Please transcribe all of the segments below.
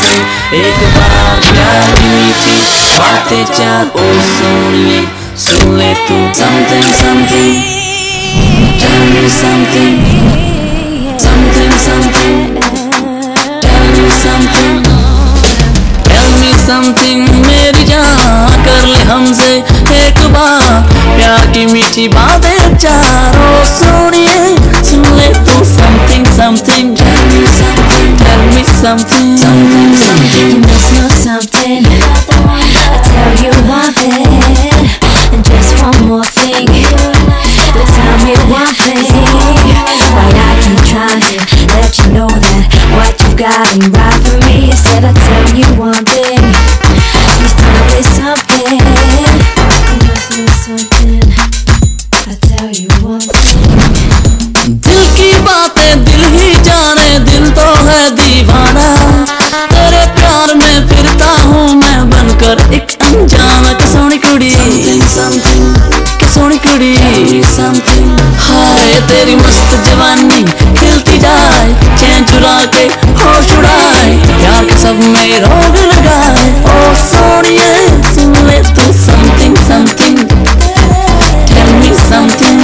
से एक बार प्यार हुई थी, बातें चार ओ सुन ले सुन ले तू something something tell me something something something tell me something tell me something मेरी जान कर ले हमसे, एक बार प्यार की मीठी बातें चार सुनिए, सुन ले तू something something something something something You must know something. I tell you one thing, and just one more thing. But tell me one thing. Why I keep trying to let you know that what you've got ain't right for me. Said I tell you one thing. Please tell me something. You must know something. I tell you one thing. दिल की बातें दिल ही जाने के होश उड़ाए प्यार के सब में रोग लगाए ओ सोनिए सुन ले तू something something tell me something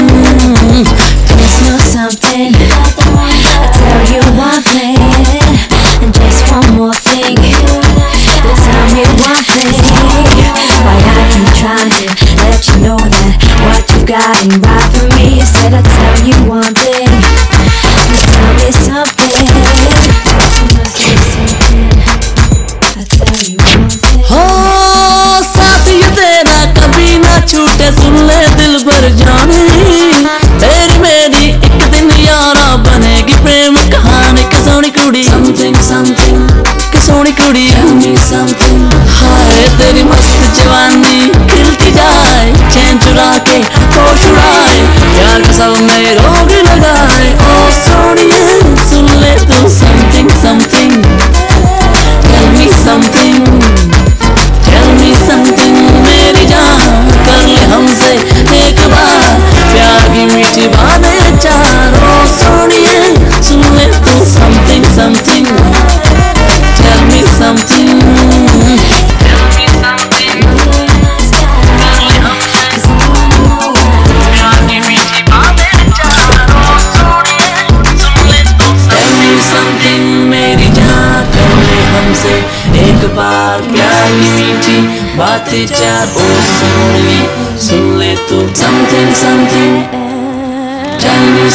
Just know something. I tell you one thing, and just one more thing. But tell me one thing. Why I keep trying to let you know that what you've got ain't right for me. Said I tell you one thing. की एक बार प्यार मीठी बातें चार ओ सुन। ले तू something समझ tell me